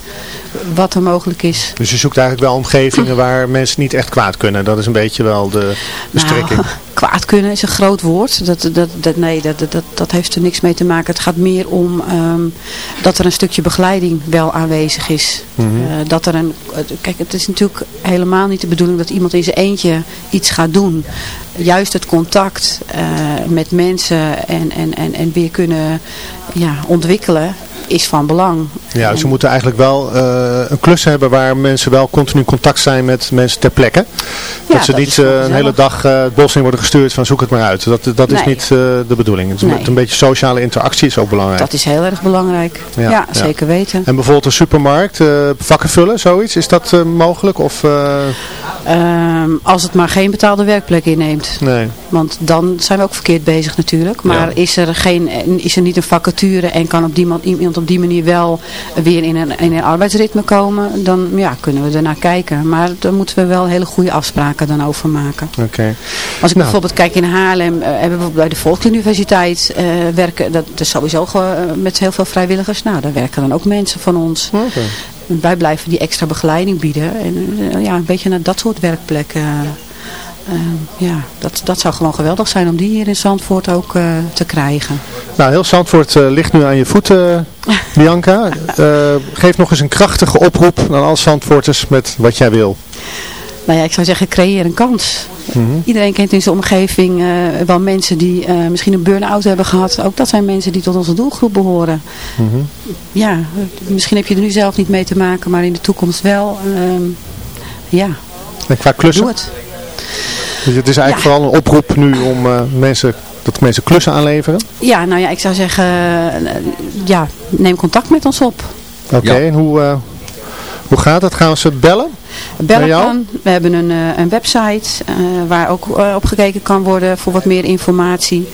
wat er mogelijk is. Dus je zoekt eigenlijk wel omgevingen waar mensen niet echt kwaad kunnen. Dat is een beetje wel de, de strekking. Kwaad kunnen is een groot woord. Dat, dat, dat, nee, dat, dat, dat heeft er niks mee te maken. Het gaat meer om um, dat er een stukje begeleiding wel aanwezig is. Mhm. Mm -hmm. uh, dat er een, kijk, het is natuurlijk helemaal niet de bedoeling dat iemand in zijn eentje iets gaat doen. Juist het contact uh, met mensen en, en, en, en weer kunnen ja, ontwikkelen is van belang. Ja, ze moeten eigenlijk wel uh, een klus hebben waar mensen wel continu in contact zijn met mensen ter plekke. Dat ze dat niet uh, een hele dag uh, het bos in worden gestuurd van zoek het maar uit. Dat, dat nee. is niet de bedoeling. Het nee. een beetje sociale interactie is ook belangrijk. Dat is heel erg belangrijk. Ja, ja zeker weten. En bijvoorbeeld een supermarkt, vakken vullen, zoiets. Is dat mogelijk? Of, um, als het maar geen betaalde werkplek inneemt. Nee. Want dan zijn we ook verkeerd bezig natuurlijk. Maar is, er geen, is er niet een vacature en kan op die, man- iemand op die manier wel weer in een, in een arbeidsritme komen, dan ja, kunnen we ernaar kijken. Maar daar moeten we wel hele goede afspraken dan over maken. Oké. Als ik Nou. bijvoorbeeld kijk in Haarlem, eh, hebben we bij de Volksuniversiteit eh, werken, dat is sowieso eh, met heel veel vrijwilligers. Nou, daar werken dan ook mensen van ons. Wij blijven die extra begeleiding bieden. En ja, een beetje naar dat soort werkplekken. eh, eh, ja, dat, dat zou gewoon geweldig zijn om die hier in Zandvoort ook eh, te krijgen. Nou, heel Zandvoort eh, ligt nu aan je voeten, Bianca. Eh, geef nog eens een krachtige oproep aan alle Zandvoorters met wat jij wil. Nou ja, ik zou zeggen, creëer een kans. Mhm. Iedereen kent in zijn omgeving wel mensen die misschien een burn-out hebben gehad. Ook dat zijn mensen die tot onze doelgroep behoren. Mhm. Ja, misschien heb je er nu zelf niet mee te maken, maar in de toekomst wel. Ehm, ja, En qua klussen? doe het. Dus het is eigenlijk vooral een oproep nu om eh, mensen, dat mensen klussen aanleveren. Ja, nou ja, ik zou zeggen, eh, ja, neem contact met ons op. Oké, en hoe, eh, hoe gaat het? Gaan we ze bellen? Bellen kan. We hebben een, eh, een website eh, waar ook eh, op gekeken kan worden voor wat meer informatie.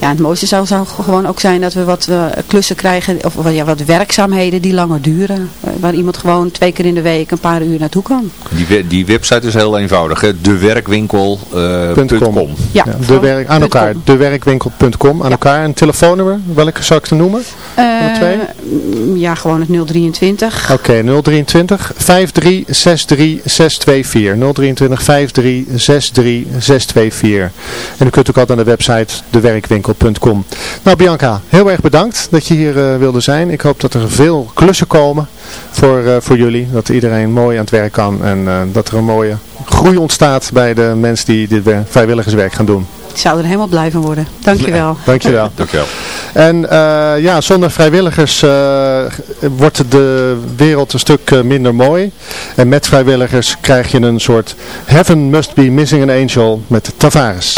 Ja, het mooiste zou, zou gewoon ook zijn dat we wat klussen krijgen, of wat- ja, wat werkzaamheden die langer duren. Waar iemand gewoon twee keer in de week een paar uur naartoe kan. Die, we- die website is heel eenvoudig. hè. Dewerkwinkel.com. Ja, de werk, aan elkaar, dewerkwinkel.com, aan elkaar. Een telefoonnummer, welke zou ik te noemen? Eh, twee? mm, ja, gewoon het 023. Oké, 023 5363 624. 023 5363 624. En u kunt ook altijd naar de website dewerkwinkel.com. Nou Bianca, heel erg bedankt dat je hier eh, wilde zijn. Ik hoop dat er veel klussen komen voor, eh, voor jullie. Dat iedereen mooi aan het werk kan en eh, dat er een mooie groei ontstaat bij de mensen die dit wer- vrijwilligerswerk gaan doen. Ik zou er helemaal blij van worden. Dankjewel. Dankjewel. Dankjewel. En eh, ja, zonder vrijwilligers eh, wordt de wereld een stuk eh, minder mooi. En met vrijwilligers krijg je een soort Heaven Must Be Missing an Angel met Tavares.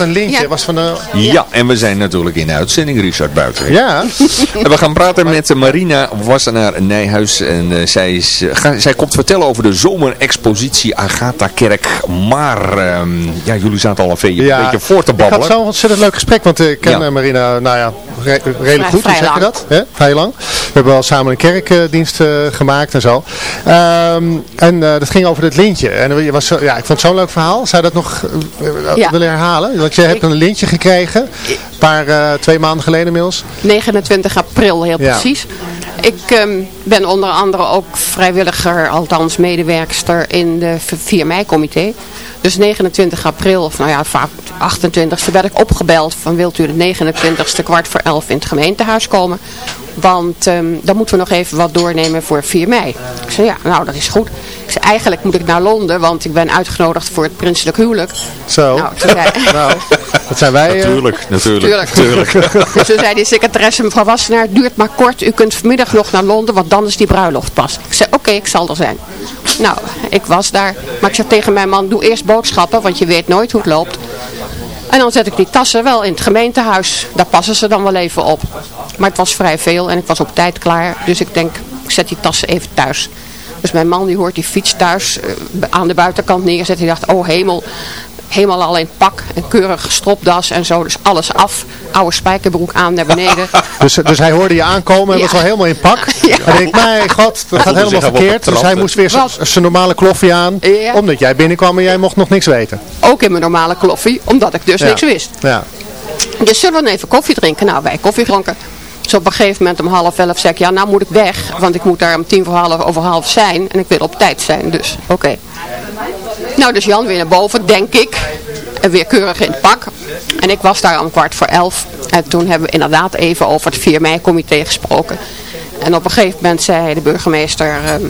Een lintje. Ja. Was van de... Ja. en we zijn natuurlijk in de uitzending, Richard Buiten. Ja. En we gaan praten met Marina Wassenaar Nijhuis. En eh, zij, is, eh, ga- zij komt vertellen over de zomerexpositie Agatha Kerk. Maar ehm, ja, jullie zaten al een, een beetje voor te Ik had babbelen. zo'n ontzettend leuk gesprek, want ik ken Ja. eh, Marina, nou ja, re- redelijk goed, vrij hoe zeg je dat? Hè? Vrij lang. We hebben wel samen een kerkdienst eh, gemaakt en zo. Ehm, en eh, dat ging over het lintje. En je was zo, ja, ik vond het zo'n leuk verhaal. Zou je dat nog Ja. willen herhalen? Want je hebt een lintje gekregen, een paar, eh, twee maanden geleden inmiddels. 29 april, heel Ja. precies. Ik ehm, ben onder andere ook vrijwilliger, althans medewerkster in de 4 mei-comité. Dus 29 april, of nou ja, vaak 28e, werd ik opgebeld van wilt u de 29e kwart voor 11 in het gemeentehuis komen. Want ehm, dan moeten we nog even wat doornemen voor 4 mei. Ik zei ja, nou dat is goed. Ik zei eigenlijk moet ik naar Londen, want ik ben uitgenodigd voor het prinselijk huwelijk. Zo. Nou, toen zei, nou, dat zijn wij. eh, Natuurlijk, natuurlijk. Tuurlijk. Dus toen zei die secretaresse, mevrouw Wassenaar, het duurt maar kort. U kunt vanmiddag nog naar Londen, want dan is die bruiloft pas. Ik zei, oké, ik zal er zijn. Nou, ik was daar. Maar ik zei tegen mijn man, doe eerst boodschappen, want je weet nooit hoe het loopt. En dan zet ik die tassen wel in het gemeentehuis. Daar passen ze dan wel even op. Maar het was vrij veel en ik was op tijd klaar. Dus ik denk, ik zet die tassen even thuis. Dus mijn man die hoort die fiets thuis eh, aan de buitenkant neerzetten. Die dacht, oh hemel, helemaal al in pak. Een keurige stropdas en zo. Dus alles af. Oude spijkerbroek aan naar beneden. Dus, dus hij hoorde je aankomen en Ja. was wel helemaal in pak. En ik mijn god, dat gaat helemaal verkeerd. Dus hij moest weer zijn normale kloffie aan. Ja. Omdat jij binnenkwam en jij mocht nog niks weten. Ook in mijn normale kloffie, omdat ik dus Ja. niks wist. Ja. Dus zullen we dan even koffie drinken? Nou, wij koffie dronken. Dus op een gegeven moment om half elf zeg ik, ja, nou moet ik weg. Want ik moet daar om tien voor half over half zijn. En ik wil op tijd zijn, dus oké. Nou, dus Jan weer naar boven, denk ik. En weer keurig in het pak. En ik was daar om kwart voor elf. En toen hebben we inderdaad even over het 4 mei-comité gesproken. En op een gegeven moment zei de burgemeester... ehm,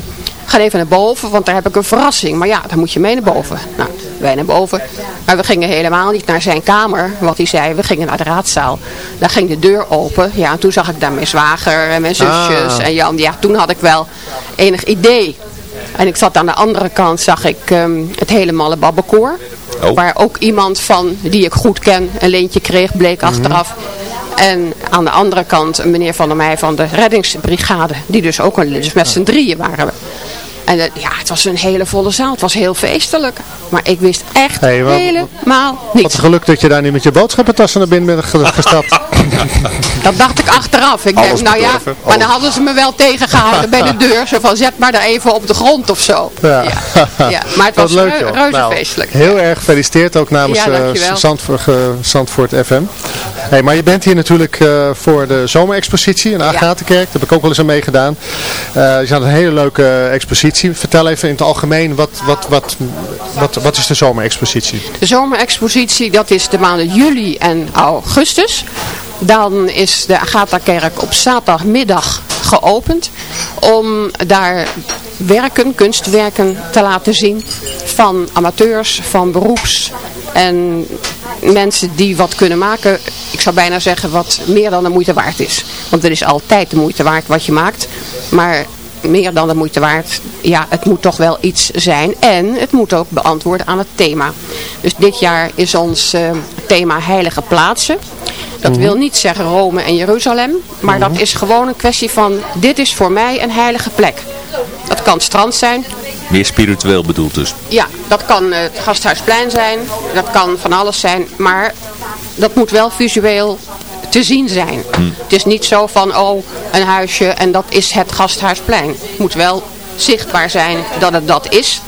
ga even naar boven, want daar heb ik een verrassing. Maar ja, dan moet je mee naar boven. Nou, wij naar boven. Maar we gingen helemaal niet naar zijn kamer. Wat hij zei, we gingen naar de raadzaal. Daar ging de deur open. Ja, en toen zag ik daar mijn zwager en mijn zusjes. Ah. En Jan, ja, toen had ik wel enig idee. En ik zat aan de andere kant, zag ik ehm, het hele Malle Babbekoor. Oh. Waar ook iemand van, die ik goed ken, een leentje kreeg, bleek achteraf. En aan de andere kant een meneer van der Meij van de reddingsbrigade. Die dus ook een, dus met z'n drieën waren we. En eh, ja, het was een hele volle zaal. Het was heel feestelijk. Maar ik wist echt Hey, wat- helemaal Wat niets. een geluk dat je daar niet met je boodschappentassen naar binnen bent ge- gestapt. Dat dacht ik achteraf. Ik Alles denk, nou ja, maar dan hadden ze me wel tegengehouden bij de deur. Zo van, zet maar daar even op de grond of zo. Ja. Ja, maar het Wat was leuk, reuze Nou, feestelijk. Heel erg gefeliciteerd ook namens Ja, eh, dankjewel. Zandvoort, eh, Zandvoort FM. Hey, maar je bent hier natuurlijk eh, voor de zomerexpositie in Agatenkerk. Daar heb ik ook wel eens aan meegedaan. Eh je had een hele leuke eh, Vertel even in het algemeen, wat, wat, wat, wat, wat is de zomerexpositie? De zomerexpositie, dat is de maanden juli en augustus. Dan is de Agatha-kerk op zaterdagmiddag geopend. Om daar werken, kunstwerken te laten zien. Van amateurs, van beroeps. En mensen die wat kunnen maken. Ik zou bijna zeggen wat meer dan de moeite waard is. Want het is altijd de moeite waard wat je maakt. Maar meer dan de moeite waard. Ja, het moet toch wel iets zijn. En het moet ook beantwoorden aan het thema. Dus dit jaar is ons eh, thema heilige plaatsen. Dat wil niet zeggen Rome en Jeruzalem. Maar dat is gewoon een kwestie van, dit is voor mij een heilige plek. Dat kan strand zijn. Meer spiritueel bedoeld dus. Ja, dat kan eh, het Gasthuisplein zijn. Dat kan van alles zijn. Maar dat moet wel visueel te zien zijn. Het is niet zo van, oh, een huisje en dat is het Gasthuisplein. Het moet wel zichtbaar zijn dat het dat is.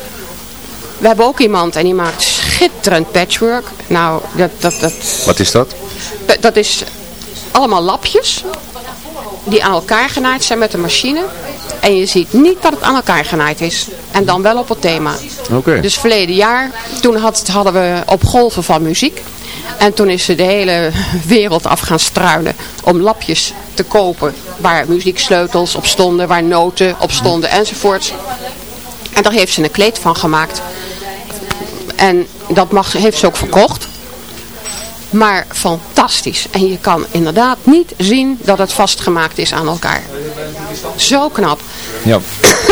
We hebben ook iemand en die maakt schitterend patchwork. Nou, dat, dat, dat, Wat is dat? dat is allemaal lapjes die aan elkaar genaaid zijn met een machine. En je ziet niet dat het aan elkaar genaaid is. En dan wel op het thema. Oké. Dus verleden jaar, toen had, hadden we op golven van muziek. En toen is ze de hele wereld af gaan struinen om lapjes te kopen. Waar muzieksleutels op stonden, waar noten op stonden enzovoorts. En daar heeft ze een kleed van gemaakt. En dat mag, heeft ze ook verkocht. Maar fantastisch. En je kan inderdaad niet zien dat het vastgemaakt is aan elkaar. Zo knap. Ja.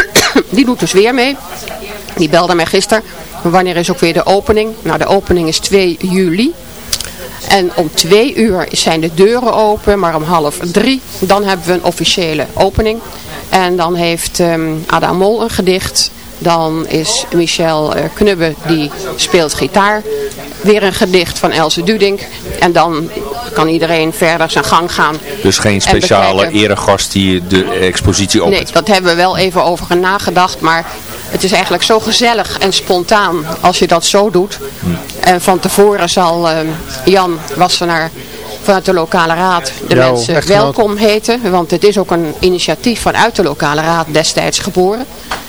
Die doet dus weer mee. Die belde mij gisteren. Wanneer is ook weer de opening? Nou, de opening is 2 juli. En om twee uur zijn de deuren open, maar om half drie dan hebben we een officiële opening. En dan heeft ehm Adam Mol een gedicht. Dan is Michel eh, Knubbe, die speelt gitaar. Weer een gedicht van Else Dudink. En dan kan iedereen verder zijn gang gaan. Dus geen En speciale eregast die de expositie Nee, opent. dat hebben we wel even over nagedacht. Maar het is eigenlijk zo gezellig en spontaan als je dat zo doet. En van tevoren zal eh, Jan Wassenaar vanuit de lokale raad de mensen echtgenoot. welkom heten. Want het is ook een initiatief vanuit de lokale raad destijds geboren.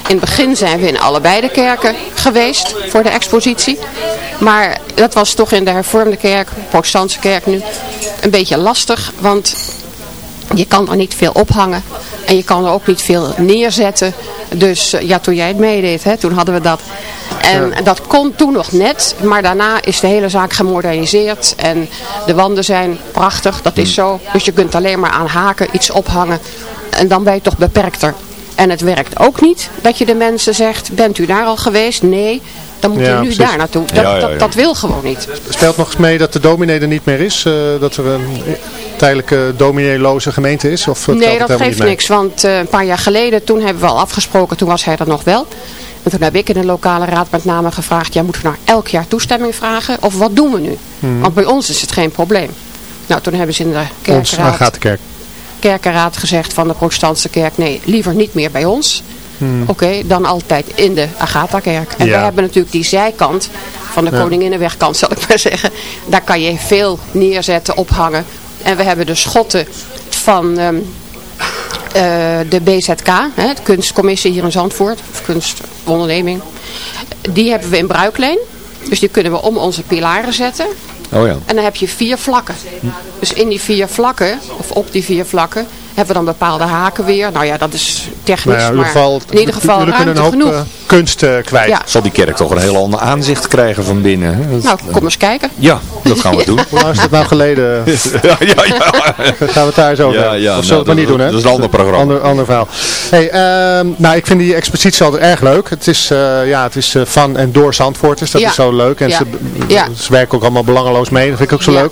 In het begin zijn we in allebei de kerken geweest voor de expositie. Maar dat was toch in de hervormde kerk, protestantse kerk nu, een beetje lastig. Want je kan er niet veel ophangen. En je kan er ook niet veel neerzetten. Dus eh, ja, toen jij het meedeed, hè, toen hadden we dat. En dat kon toen nog net. Maar daarna is de hele zaak gemoderniseerd. En de wanden zijn prachtig. Dat is zo. Dus je kunt alleen maar aan haken iets ophangen. En dan ben je toch beperkter. En het werkt ook niet dat je de mensen zegt, bent u daar al geweest? Nee, dan moet Ja, u nu precies. daar naartoe. Dat, Ja, ja, dat, ja. dat wil gewoon niet. Speelt nog eens mee dat de dominee er niet meer is? eh, dat er een tijdelijke domineeloze gemeente is? Of eh, Nee, dat geeft niks. Want eh, een paar jaar geleden, toen hebben we al afgesproken, toen was hij er nog wel. En toen heb ik in de lokale raad met name gevraagd, ja, moeten we nou elk jaar toestemming vragen? Of wat doen we nu? Mhm. Want bij ons is het geen probleem. Nou, toen hebben ze in de Ons kerkenraad, Agatenkerk. kerkenraad gezegd van de protestantse kerk, nee, liever niet meer bij ons. Hmm. Oké, dan altijd in de Agatha-kerk. En Ja. we hebben natuurlijk die zijkant van de Ja. Koninginnenwegkant, zal ik maar zeggen. Daar kan je veel neerzetten, ophangen. En we hebben de schotten van ehm, eh, de BZK, hè, de kunstcommissie hier in Zandvoort, of kunstonderneming. Die hebben we in bruikleen. Dus die kunnen we om onze pilaren zetten. Oh ja. En dan heb je vier vlakken. Dus in die vier vlakken, of op die vier vlakken, hebben we dan bepaalde haken weer. Nou ja, dat is technisch, Nou ja, in ieder maar geval, in ieder geval kunnen een hoop genoeg. eh, kunst eh, kwijt. Ja. Zal die kerk toch een heel ander aanzicht krijgen van binnen? Hè? Dat- Nou, kom eens kijken. Ja, dat gaan we doen. Hoe lang is dat nou geleden? ja, ja, ja. Gaan we het daar eens over Ja, hebben? ja, of zullen we nou, het maar niet dat- doen, hè? dat is een ander programma. Ander, ander verhaal. Hey, ehm, nou, ik vind die expositie altijd erg leuk. Het is, eh, ja, het is eh, van en door Zandvoorters. Dat Ja. is zo leuk. En Ja. ze, Ja. ze werken ook allemaal belangeloos mee. Dat vind ik ook zo Ja. leuk.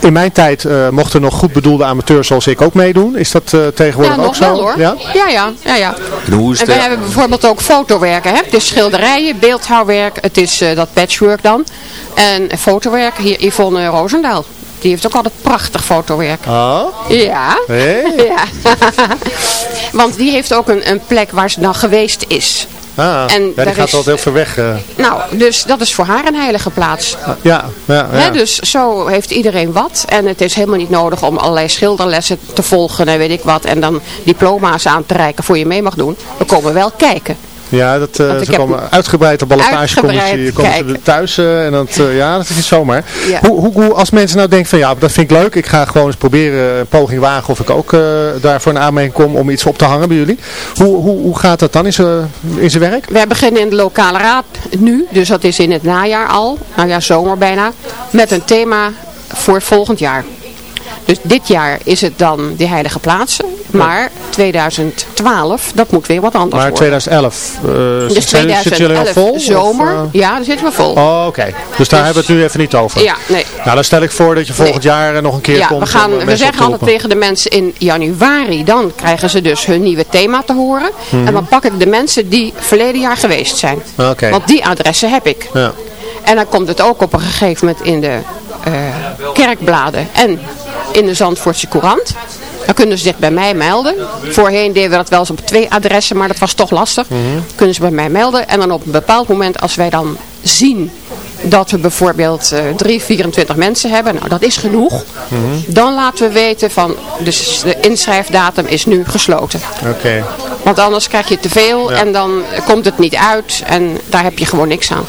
In mijn tijd eh, mochten nog goed bedoelde amateurs zoals ik ook meedoen. Is dat eh, tegenwoordig ja, ook zo? wel hoor. Ja? ja, ja. ja, ja. En hoe is En wij hebben bijvoorbeeld ook fotowerken. Hè? Het is schilderijen, beeldhouwwerk, het is eh, dat patchwork dan. En fotowerk, hier Yvonne Roosendaal. Die heeft ook altijd prachtig fotowerk. Oh? Ja. Hey. ja. Want die heeft ook een, een plek waar ze dan geweest is. Ah, En ja, die daar gaat is- altijd heel ver weg. eh. Nou, dus dat is voor haar een heilige plaats. ja, ja, ja. Dus zo heeft iedereen wat. En het is helemaal niet nodig om allerlei schilderlessen te volgen en weet ik wat. En dan diploma's aan te reiken voor je mee mag doen. We komen wel kijken. Ja, dat, ik ze heb komen uitgebreid op ballotagecommissie. Komen ze er thuis eh, en dat, eh, ja, dat is niet zomaar. Ja. Hoe, hoe, hoe, als mensen nou denken van ja, dat vind ik leuk. Ik ga gewoon eens proberen een poging wagen of ik ook daarvoor een aanmerking kom om iets op te hangen bij jullie. Hoe, hoe, hoe gaat dat dan in zijn werk? Wij beginnen in de lokale raad nu, dus dat is in het najaar al, nou ja, zomer bijna, met een thema voor volgend jaar. Dus dit jaar is het dan de heilige plaatsen, maar 2012, dat moet weer wat anders Maar worden. 2011, eh Dus zitten zitten jullie al 2011 vol? of, zomer, eh? ja, daar zitten we vol. Oh, oké. Dus daar hebben we het nu even niet over. Ja, nee. Nou, dan stel ik voor dat je volgend jaar eh, nog een keer Ja, komt. we, gaan, eh, we zeggen altijd tegen de mensen in januari, dan krijgen ze dus hun nieuwe thema te horen. Mhm. En dan pak ik de mensen die verleden jaar geweest zijn. Oké. Want die adressen heb ik. Ja. En dan komt het ook op een gegeven moment in de eh, kerkbladen en in de Zandvoortse Courant. Dan kunnen ze zich bij mij melden. Voorheen deden we dat wel eens op twee adressen, maar dat was toch lastig. Mhm. Kunnen ze bij mij melden. En dan op een bepaald moment, als wij dan zien dat we bijvoorbeeld eh 3, 24 mensen hebben. Nou, dat is genoeg. Mhm. Dan laten we weten van, dus de inschrijfdatum is nu gesloten. Oké. Want anders krijg je te veel Ja. en dan komt het niet uit en daar heb je gewoon niks aan.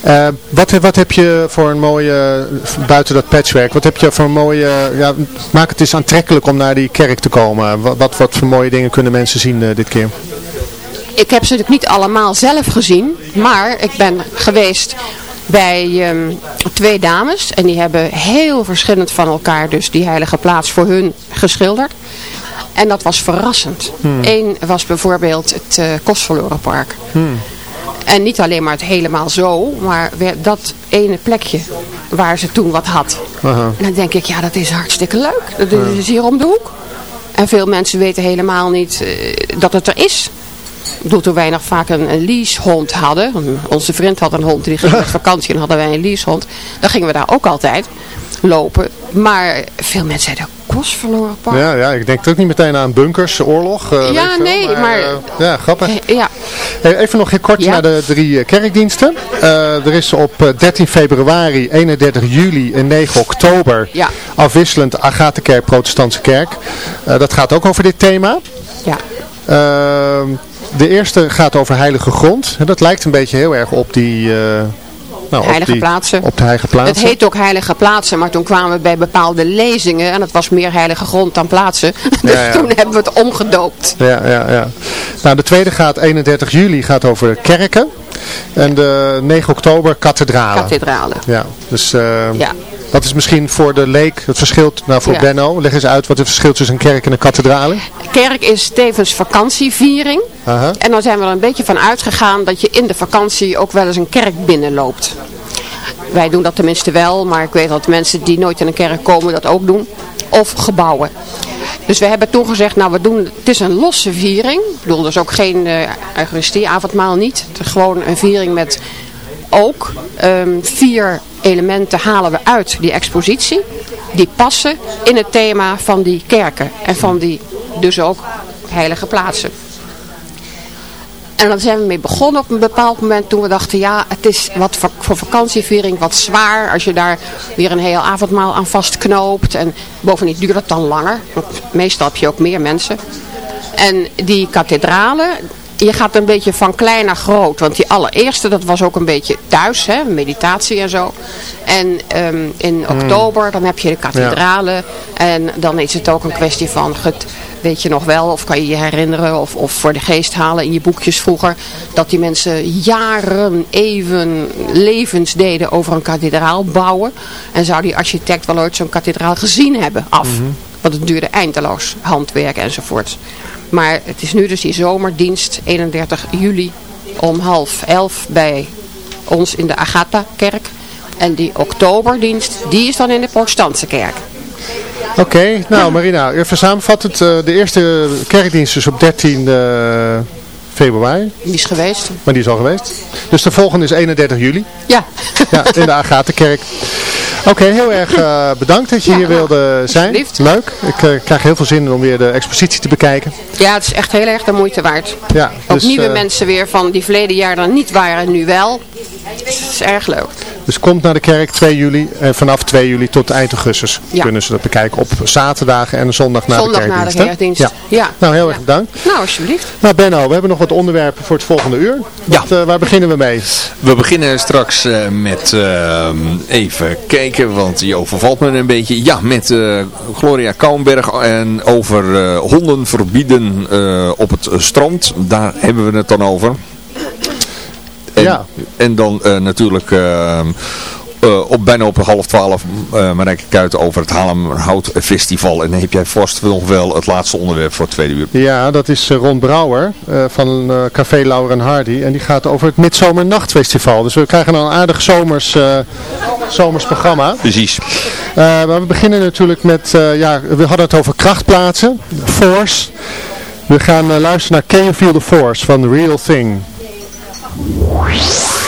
Eh, wat, wat heb je voor een mooie, buiten dat patchwork, wat heb je voor een mooie, ja, maak het eens aantrekkelijk om naar die kerk te komen. Wat, wat, wat voor mooie dingen kunnen mensen zien eh, dit keer? Ik heb ze natuurlijk niet allemaal zelf gezien, maar ik ben geweest bij ehm, twee dames en die hebben heel verschillend van elkaar dus die heilige plaats voor hun geschilderd. En dat was verrassend. Hmm. Eén was bijvoorbeeld het uh, Kostverlorenpark. Hmm. En niet alleen maar het helemaal zo, maar dat ene plekje waar ze toen wat had. Aha. En dan denk ik, ja, dat is hartstikke leuk. Dat is hier om de hoek. En veel mensen weten helemaal niet eh, dat het er is. Ik bedoel, toen wij nog vaak een, een leasehond hadden. Onze vriend had een hond, die ging met vakantie en hadden wij een leasehond. Dan gingen we daar ook altijd lopen. Maar veel mensen zeiden, kost verloren park. Ja, ja, ik denk ook niet meteen aan bunkers, oorlog. eh, Ja, veel, nee, maar- eh, ja, grappig. Ja. Hey, even nog heel kort naar de drie eh, kerkdiensten. Eh, er is op eh, 13 februari, 31 juli en 9 oktober Ja. afwisselend Agatenkerk, Protestantse Kerk. Eh, dat gaat ook over dit thema. Ja. De eerste gaat over heilige grond. En dat lijkt een beetje heel erg op die... eh, nou, op Heilige die- plaatsen. Op de heilige plaatsen. Het heet ook heilige plaatsen, maar toen kwamen we bij bepaalde lezingen en het was meer heilige grond dan plaatsen. Dus Ja, ja. toen hebben we het omgedoopt. Ja, ja, ja. Nou, de tweede gaat 31 juli gaat over kerken. En de 9 oktober kathedralen. Kathedralen. Ja, dus eh, Ja. Dat is misschien voor de leek het verschil, nou voor Ja. Benno, leg eens uit wat het verschil tussen een kerk en een kathedrale. Kerk is tevens vakantieviering. En dan zijn we er een beetje van uitgegaan dat je in de vakantie ook wel eens een kerk binnenloopt. Wij doen dat tenminste wel, maar ik weet dat mensen die nooit in een kerk komen dat ook doen. Of gebouwen. Dus we hebben toen gezegd, nou we doen, het is een losse viering. Ik bedoel, dus ook geen Eucharistie, avondmaal niet. Het is gewoon een viering met ook ehm, vier elementen halen we uit die expositie. Die passen in het thema van die kerken. En van die dus ook heilige plaatsen. En daar zijn we mee begonnen op een bepaald moment toen we dachten, ja, het is wat voor, voor vakantieviering wat zwaar als je daar weer een heel avondmaal aan vastknoopt. En bovendien duurt het dan langer, want meestal heb je ook meer mensen. En die kathedralen, je gaat een beetje van klein naar groot. Want die allereerste, dat was ook een beetje thuis, hè, meditatie en zo. En ehm, in Hmm. oktober, dan heb je de kathedralen. En dan is het ook een kwestie van, gut, weet je nog wel, of kan je je herinneren, of, of voor de geest halen in je boekjes vroeger. Dat die mensen jaren even levens deden over een kathedraal bouwen. En zou die architect wel ooit zo'n kathedraal gezien hebben, af. Want het duurde eindeloos, handwerk enzovoort. Maar het is nu dus die zomerdienst, 31 juli om half elf bij ons in de Agatha-kerk. En die oktoberdienst, die is dan in de protestantse kerk. Oké, nou Marina, even samenvattend. eh, de eerste kerkdienst is op 13 eh, februari, Die is geweest. maar die is al geweest. Dus de volgende is 31 juli. Ja. Ja, in de Agatenkerk. Oké, heel erg eh, bedankt dat je hier wilde zijn. Leuk. Ik eh, krijg heel veel zin om weer de expositie te bekijken. Ja, het is echt heel erg de moeite waard. Ja, Ook dus, nieuwe eh, mensen weer van die verleden jaar dan niet waren, nu wel. Het is erg leuk. Dus komt naar de kerk 2 juli en vanaf 2 juli tot eind augustus Ja. kunnen ze dat bekijken op zaterdagen en zondag na Zondag de na de kerkdienst. kerkdienst. Ja. Ja. Nou, heel erg bedankt. Nou, alsjeblieft. Nou Benno, we hebben nog wat onderwerpen voor het volgende uur. Wat, eh, waar beginnen we mee? We beginnen straks eh, met, eh, even kijken, want die overvalt me een beetje. Ja, met eh, Gloria Kouwenberg en over eh, honden verbieden eh, op het strand. Daar hebben we het dan over. En, Ja. en dan eh, natuurlijk eh, op, bijna op half twaalf uh, Marijke Kuiten over het Haarlemmerhout Festival. En dan heb jij vast nog wel het laatste onderwerp voor het tweede uur. Ja, dat is Ron Brouwer van Café Laura en Hardy. En die gaat over het Midzomernachtfestival. Dus we krijgen al een aardig zomers, zomers programma. Precies. Maar we beginnen natuurlijk met, ja, we hadden het over krachtplaatsen. Force. We gaan luisteren naar Can You Feel the Force van The Real Thing. Can